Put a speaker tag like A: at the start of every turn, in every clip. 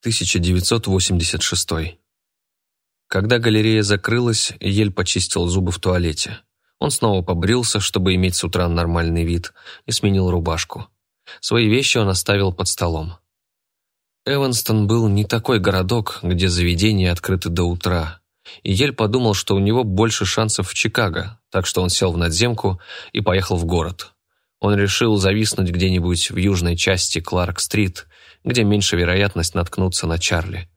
A: 1986. Когда галерея закрылась, Ель почистил зубы в туалете. Он снова побрился, чтобы иметь с утра нормальный вид, и сменил рубашку. Свои вещи он оставил под столом. Эванстон был не такой городок, где заведения открыты до утра. И Ель подумал, что у него больше шансов в Чикаго, так что он сел в надземку и поехал в город. Он решил зависнуть где-нибудь в южной части Кларк-стрит, где меньше вероятность наткнуться на Чарли.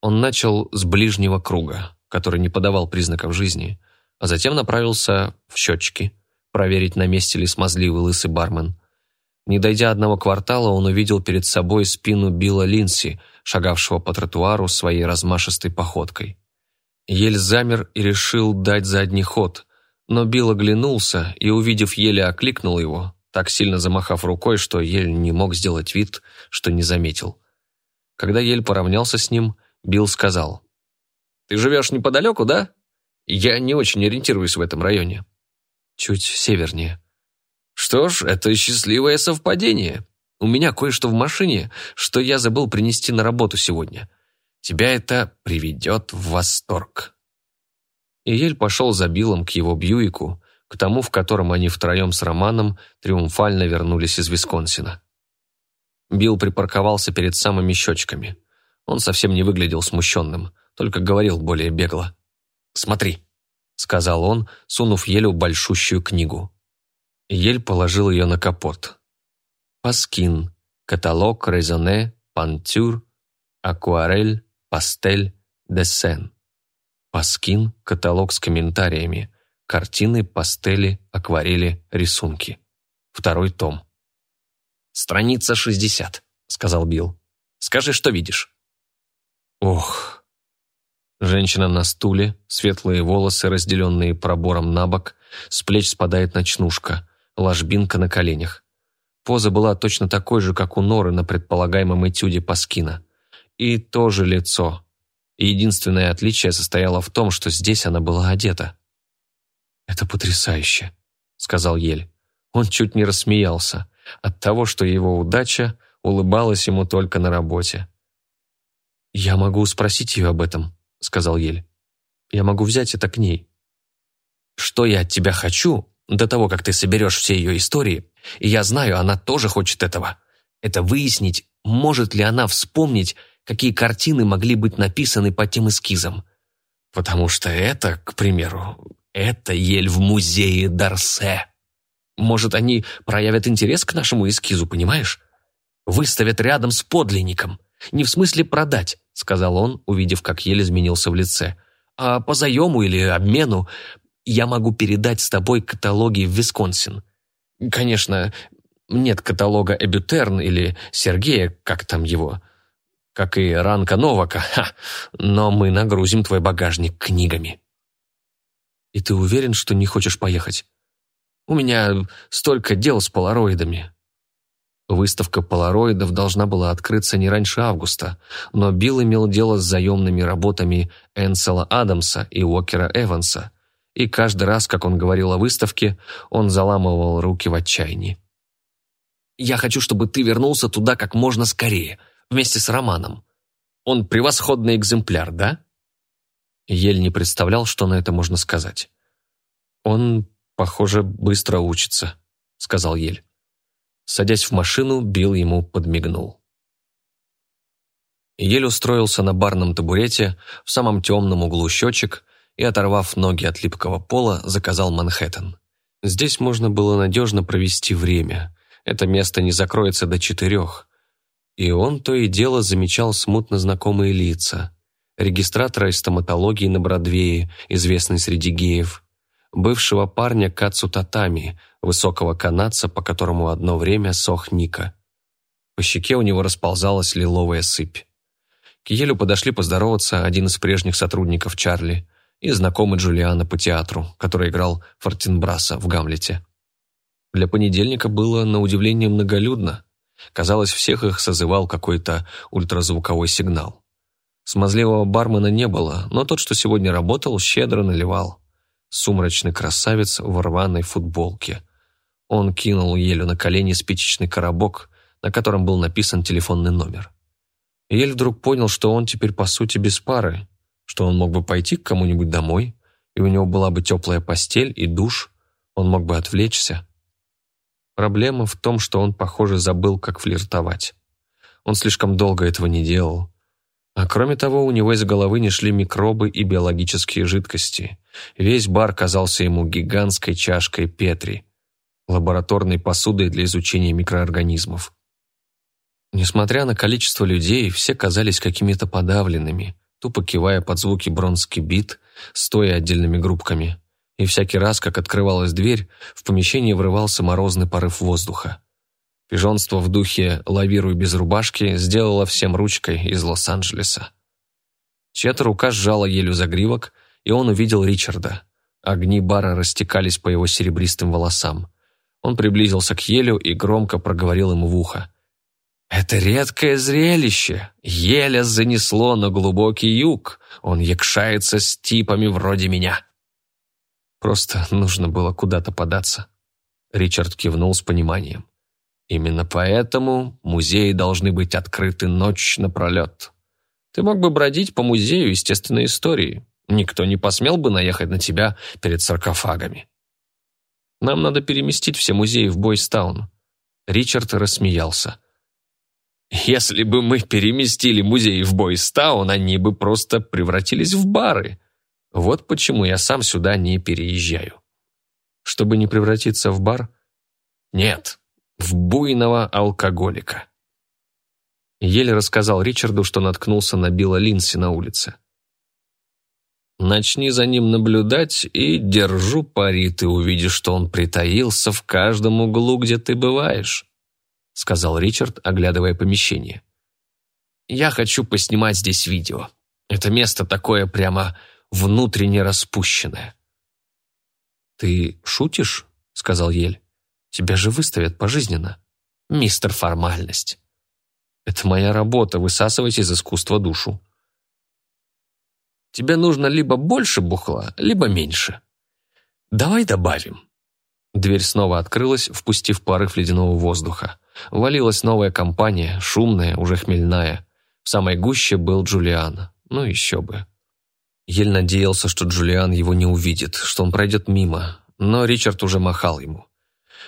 A: Он начал с ближнего круга, который не подавал признаков жизни, а затем направился в счетчики, проверить, на месте ли смазливый лысый бармен. Не дойдя одного квартала, он увидел перед собой спину Билла Линси, шагавшего по тротуару своей размашистой походкой. Ель замер и решил дать задний ход, но Билл оглянулся и, увидев Еля, окликнул его, так сильно замахав рукой, что Ель не мог сделать вид, что не заметил. Когда Ель поравнялся с ним, Билл сказал, «Ты живешь неподалеку, да? Я не очень ориентируюсь в этом районе». «Чуть севернее». «Что ж, это счастливое совпадение. У меня кое-что в машине, что я забыл принести на работу сегодня. Тебя это приведет в восторг». И Ель пошел за Биллом к его Бьюику, к тому, в котором они втроем с Романом триумфально вернулись из Висконсина. Билл припарковался перед самыми щечками. Он совсем не выглядел смущенным, только говорил более бегло. «Смотри», — сказал он, сунув Елю большущую книгу. Ель положил ее на капот. «Паскин, каталог резоне, пантюр, акварель, пастель, десен». Паскин, каталог с комментариями, Картины, пастели, акварели, рисунки. Второй том. «Страница 60», — сказал Билл. «Скажи, что видишь». «Ох». Женщина на стуле, светлые волосы, разделенные пробором на бок, с плеч спадает ночнушка, ложбинка на коленях. Поза была точно такой же, как у Норы на предполагаемом этюде Паскина. И тоже лицо. единственное отличие состояло в том, что здесь она была одета. «Это потрясающе», — сказал Ель. Он чуть не рассмеялся от того, что его удача улыбалась ему только на работе. «Я могу спросить ее об этом», — сказал Ель. «Я могу взять это к ней». «Что я от тебя хочу, до того, как ты соберешь все ее истории, и я знаю, она тоже хочет этого, это выяснить, может ли она вспомнить, какие картины могли быть написаны по тем эскизам. Потому что это, к примеру, это ель в музее Дарсе. Может, они проявят интерес к нашему эскизу, понимаешь? Выставят рядом с подлинником. Не в смысле продать, сказал он, увидев, как ель изменился в лице. А по заему или обмену я могу передать с тобой каталоги в Висконсин. Конечно, нет каталога Эбютерн или Сергея, как там его, как и Ранка Новака, ха, но мы нагрузим твой багажник книгами. И ты уверен, что не хочешь поехать? У меня столько дел с полароидами. Выставка полароидов должна была открыться не раньше августа, но Билл имел дело с заемными работами Энсела Адамса и Уокера Эванса, и каждый раз, как он говорил о выставке, он заламывал руки в отчаянии. «Я хочу, чтобы ты вернулся туда как можно скорее, вместе с Романом. Он превосходный экземпляр, да?» Ель не представлял, что на это можно сказать. «Он, похоже, быстро учится», — сказал Ель. Садясь в машину, Билл ему подмигнул. Ель устроился на барном табурете в самом темном углу щечек и, оторвав ноги от липкого пола, заказал Манхэттен. Здесь можно было надежно провести время. Это место не закроется до четырех. И он то и дело замечал смутно знакомые лица регистратора из стоматологии на Бродвее, известный среди геев, бывшего парня Кацу Татами, высокого канадца, по которому одно время сох Ника. По щеке у него расползалась лиловая сыпь. К Елю подошли поздороваться один из прежних сотрудников Чарли и знакомый Джулиана по театру, который играл Фортенбраса в «Гамлете». Для понедельника было, на удивление, многолюдно. Казалось, всех их созывал какой-то ультразвуковой сигнал. Смазливого бармена не было, но тот, что сегодня работал, щедро наливал. Сумрачный красавец в рваной футболке. Он кинул Елю на колени спичечный коробок, на котором был написан телефонный номер. Ель вдруг понял, что он теперь по сути без пары, что он мог бы пойти к кому-нибудь домой, и у него была бы теплая постель и душ, он мог бы отвлечься. Проблема в том, что он, похоже, забыл, как флиртовать. Он слишком долго этого не делал. А кроме того, у него из головы не шли микробы и биологические жидкости. Весь бар казался ему гигантской чашкой Петри, лабораторной посудой для изучения микроорганизмов. Несмотря на количество людей, все казались какими-то подавленными, тупо кивая под звуки бронзский бит, стоя отдельными группками. И всякий раз, как открывалась дверь, в помещение врывался морозный порыв воздуха. Пижонство в духе «лавируй без рубашки» сделало всем ручкой из Лос-Анджелеса. Чья-то рука сжала елю загривок, и он увидел Ричарда. Огни бара растекались по его серебристым волосам. Он приблизился к елю и громко проговорил ему в ухо. «Это редкое зрелище. Еля занесло на глубокий юг. Он якшается с типами вроде меня». Просто нужно было куда-то податься. Ричард кивнул с пониманием. Именно поэтому музеи должны быть открыты ночь напролет. Ты мог бы бродить по музею естественной истории. Никто не посмел бы наехать на тебя перед саркофагами. Нам надо переместить все музеи в Бойстаун. Ричард рассмеялся. Если бы мы переместили музеи в Бойстаун, они бы просто превратились в бары. Вот почему я сам сюда не переезжаю. Чтобы не превратиться в бар? Нет, в буйного алкоголика. Еле рассказал Ричарду, что наткнулся на Билла Линси на улице. «Начни за ним наблюдать, и держу пари, ты увидишь, что он притаился в каждом углу, где ты бываешь», сказал Ричард, оглядывая помещение. «Я хочу поснимать здесь видео. Это место такое прямо внутренне распущенное». «Ты шутишь?» — сказал Ель. Тебя же выставят пожизненно. Мистер Формальность. Это моя работа, высасывать из искусства душу. Тебе нужно либо больше бухла, либо меньше. Давай добавим. Дверь снова открылась, впустив порыв ледяного воздуха. Валилась новая компания, шумная, уже хмельная. В самой гуще был Джулиан. Ну еще бы. Ель надеялся, что Джулиан его не увидит, что он пройдет мимо, но Ричард уже махал ему.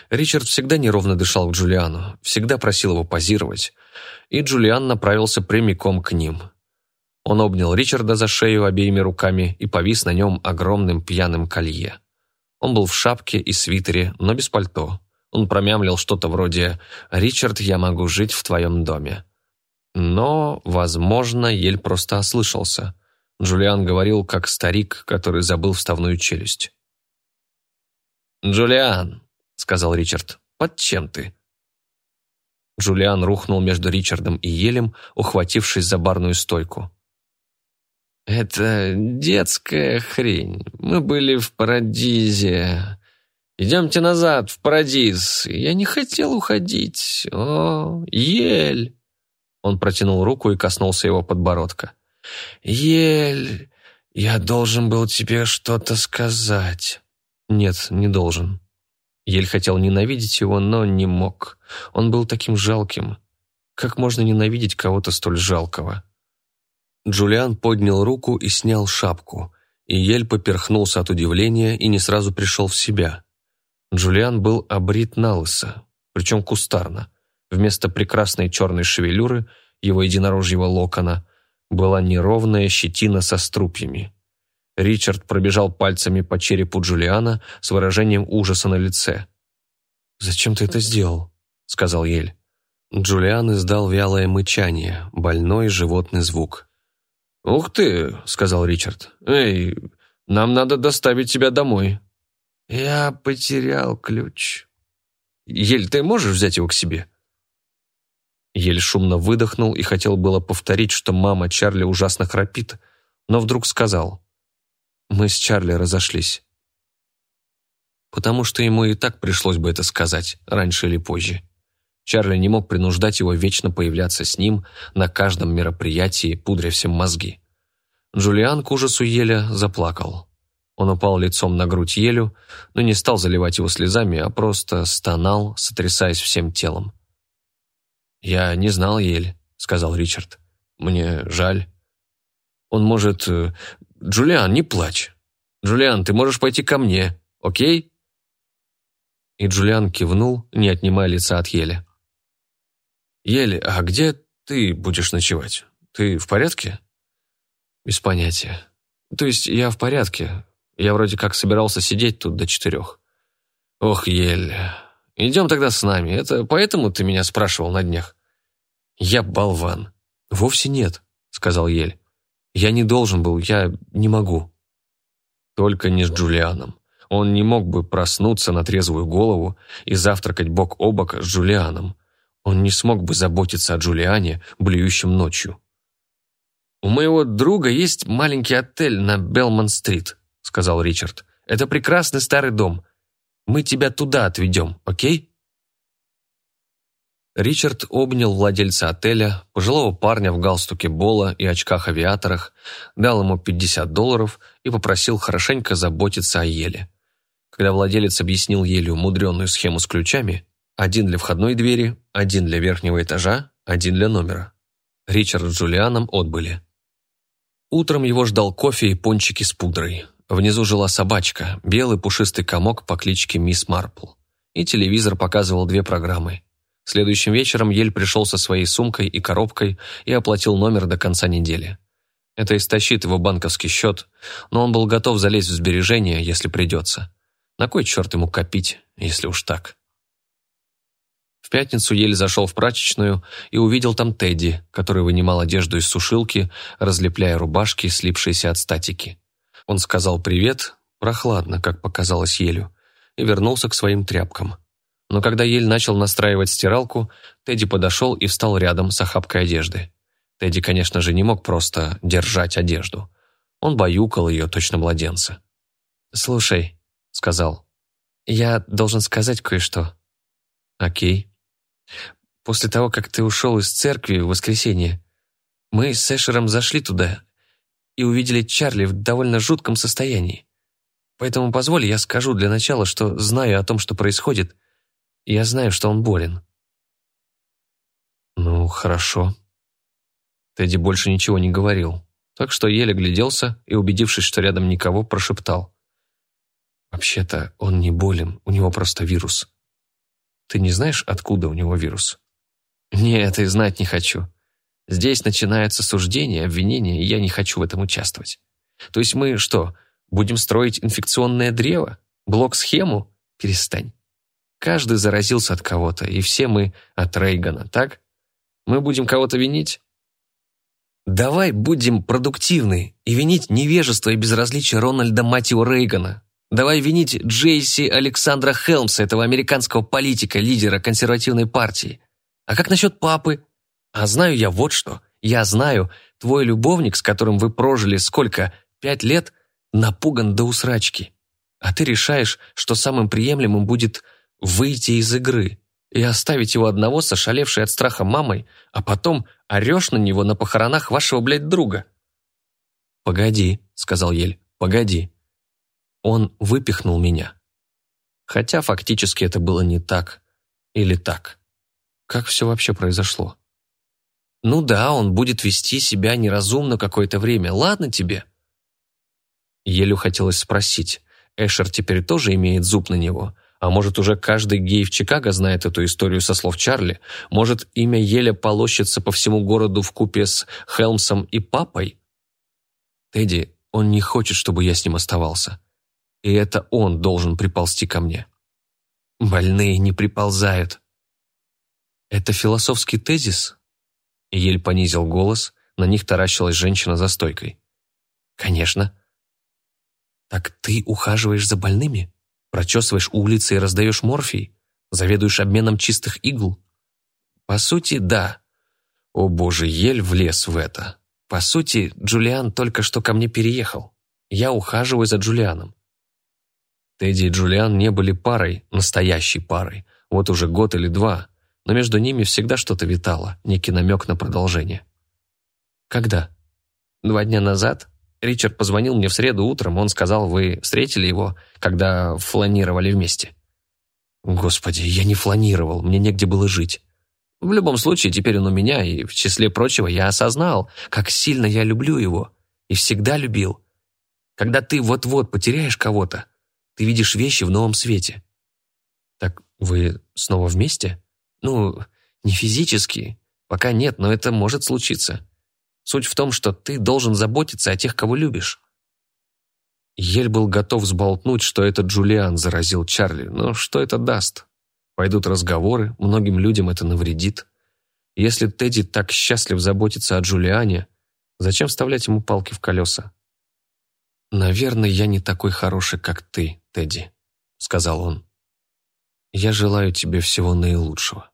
A: Ричард всегда неровно дышал к Джулиану, всегда просил его позировать, и Джулиан направился прямиком к ним. Он обнял Ричарда за шею обеими руками и повис на нем огромным пьяным колье. Он был в шапке и свитере, но без пальто. Он промямлил что-то вроде «Ричард, я могу жить в твоем доме». Но, возможно, Ель просто ослышался. Джулиан говорил, как старик, который забыл вставную челюсть. «Джулиан, сказал Ричард. «Под чем ты?» Джулиан рухнул между Ричардом и Елем, ухватившись за барную стойку. «Это детская хрень. Мы были в Парадизе. Идемте назад, в Парадиз. Я не хотел уходить. О, Ель!» Он протянул руку и коснулся его подбородка. «Ель, я должен был тебе что-то сказать». «Нет, не должен», Ель хотел ненавидеть его, но не мог. Он был таким жалким. Как можно ненавидеть кого-то столь жалкого? Джулиан поднял руку и снял шапку, и Ель поперхнулся от удивления и не сразу пришел в себя. Джулиан был обрит на лысо, причем кустарно. Вместо прекрасной черной шевелюры, его единорожьего локона, была неровная щетина со струпьями. Ричард пробежал пальцами по черепу Джулиана с выражением ужаса на лице. «Зачем ты это сделал?» — сказал Ель. Джулиан издал вялое мычание, больной животный звук. «Ух ты!» — сказал Ричард. «Эй, нам надо доставить тебя домой». «Я потерял ключ». «Ель, ты можешь взять его к себе?» Ель шумно выдохнул и хотел было повторить, что мама Чарли ужасно храпит, но вдруг сказал. Мы с Чарли разошлись. Потому что ему и так пришлось бы это сказать, раньше или позже. Чарли не мог принуждать его вечно появляться с ним на каждом мероприятии, пудря всем мозги. Джулиан к ужасу Еля заплакал. Он упал лицом на грудь Елю, но не стал заливать его слезами, а просто стонал, сотрясаясь всем телом. «Я не знал Ель», — сказал Ричард. Мне жаль. Он может... Джулиан, не плачь. Джулиан, ты можешь пойти ко мне, окей?» И Джулиан кивнул, не отнимая лица от Ели. «Ели, а где ты будешь ночевать? Ты в порядке?» «Без понятия. То есть я в порядке. Я вроде как собирался сидеть тут до четырех». «Ох, Ель, идем тогда с нами. Это поэтому ты меня спрашивал на днях?» «Я болван». «Вовсе нет», — сказал Ель. «Я не должен был, я не могу». Только не с Джулианом. Он не мог бы проснуться на трезвую голову и завтракать бок о бок с Джулианом. Он не смог бы заботиться о Джулиане, блюющем ночью. «У моего друга есть маленький отель на Белмонт-стрит», — сказал Ричард. «Это прекрасный старый дом. Мы тебя туда отведем, окей?» Ричард обнял владельца отеля, пожилого парня в галстуке Бола и очках-авиаторах, дал ему 50 долларов и попросил хорошенько заботиться о Еле. Когда владелец объяснил Еле умудренную схему с ключами, один для входной двери, один для верхнего этажа, один для номера. Ричард с Джулианом отбыли. Утром его ждал кофе и пончики с пудрой. Внизу жила собачка, белый пушистый комок по кличке Мисс Марпл. И телевизор показывал две программы. Следующим вечером Ель пришел со своей сумкой и коробкой и оплатил номер до конца недели. Это истощит его банковский счет, но он был готов залезть в сбережения, если придется. На кой черт ему копить, если уж так? В пятницу Ель зашел в прачечную и увидел там Тедди, который вынимал одежду из сушилки, разлепляя рубашки, слипшиеся от статики. Он сказал «привет», прохладно, как показалось Елю, и вернулся к своим тряпкам. Но когда Ель начал настраивать стиралку, Тедди подошел и встал рядом с охапкой одежды. Тедди, конечно же, не мог просто держать одежду. Он баюкал ее, точно младенца. «Слушай», — сказал, — «я должен сказать кое-что». «Окей», После того, как ты ушел из церкви в воскресенье, мы с Эшером зашли туда и увидели Чарли в довольно жутком состоянии. Поэтому позволь, я скажу для начала, что знаю о том, что происходит, я знаю, что он болен». «Ну, хорошо». Тедди больше ничего не говорил, так что еле гляделся и, убедившись, что рядом никого, прошептал. «Вообще-то он не болен, у него просто вирус». Ты не знаешь, откуда у него вирус? Нет, и знать не хочу. Здесь начинаются суждения, обвинения, и я не хочу в этом участвовать. То есть мы что, будем строить инфекционное древо? Блок-схему? Перестань. Каждый заразился от кого-то, и все мы от Рейгана, так? Мы будем кого-то винить? Давай будем продуктивны и винить невежество и безразличие Рональда Матио Рейгана, Давай винить Джейси Александра Хелмса, этого американского политика, лидера консервативной партии. А как насчет папы? А знаю я вот что. Я знаю, твой любовник, с которым вы прожили сколько, пять лет, напуган до усрачки. А ты решаешь, что самым приемлемым будет выйти из игры и оставить его одного с ошалевшей от страха мамой, а потом орешь на него на похоронах вашего, блядь, друга. «Погоди», — сказал Ель, — «погоди. Он выпихнул меня. Хотя фактически это было не так. Или так. Как все вообще произошло? Ну да, он будет вести себя неразумно какое-то время. Ладно тебе. Елю хотелось спросить, Эшер теперь тоже имеет зуб на него? А может, уже каждый гей в Чикаго знает эту историю со слов Чарли? Может, имя Еля полощется по всему городу в купе с Хелмсом и папой? Тедди, он не хочет, чтобы я с ним оставался и это он должен приползти ко мне. Больные не приползают. Это философский тезис? Ель понизил голос, на них таращилась женщина за стойкой. Конечно. Так ты ухаживаешь за больными? Прочесываешь улицы и раздаешь морфий? Заведуешь обменом чистых игл? По сути, да. О боже, Ель влез в это. По сути, Джулиан только что ко мне переехал. Я ухаживаю за Джулианом. Тедди и Джулиан не были парой, настоящей парой, вот уже год или два, но между ними всегда что-то витало, некий намек на продолжение. «Когда?» «Два дня назад. Ричард позвонил мне в среду утром, он сказал, вы встретили его, когда фланировали вместе». «Господи, я не фланировал, мне негде было жить». В любом случае, теперь он у меня, и в числе прочего я осознал, как сильно я люблю его. И всегда любил. Когда ты вот-вот потеряешь кого-то, ты видишь вещи в новом свете. Так вы снова вместе? Ну, не физически. Пока нет, но это может случиться. Суть в том, что ты должен заботиться о тех, кого любишь. Ель был готов сболтнуть, что это Джулиан заразил Чарли, но что это даст? Пойдут разговоры, многим людям это навредит. Если Тедди так счастлив заботиться о Джулиане, зачем вставлять ему палки в колеса? «Наверное, я не такой хороший, как ты, Тедди», — сказал он. «Я желаю тебе всего наилучшего».